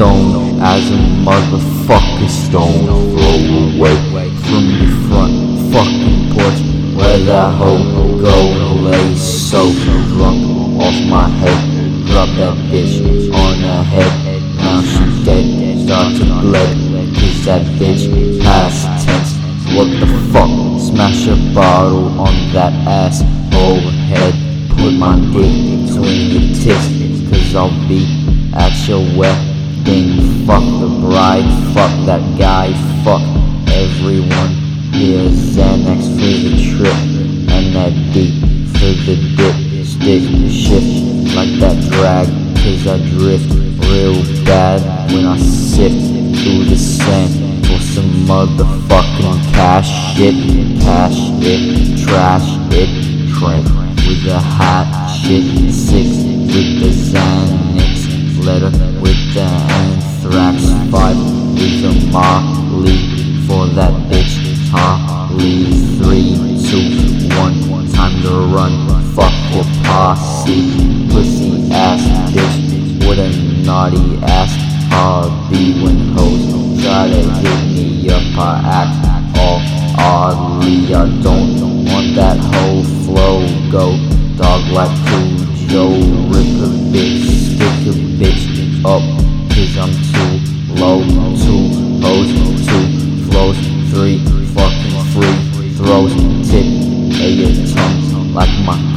as a motherfucking stone throw away from the front fucking porch where that hoe go lay so drunk off my head. Drop that bitch on her head. Now she dead, start to bled. Cause that bitch past tense. What the fuck? Smash a bottle on that ass head. Put my dick between your tits. Cause I'll be at your Fuck the bride, fuck that guy, fuck everyone. Here's Xanax for the trip. And that beat for the dip. Stick shift like that drag. Cause I drift real bad when I sift through the sand for some motherfucking cash shit. Cash it, trash it, trend with the hot shit. Anthrax. Five with the Molly for that bitch. Holly, three, two, one, time to run. Fuck your posse, pussy ass bitch. What a naughty ass hobby when hoes try to hit me up. I act all oddly. I don't want that whole flow. Go dog like Cujo. Rip Tip a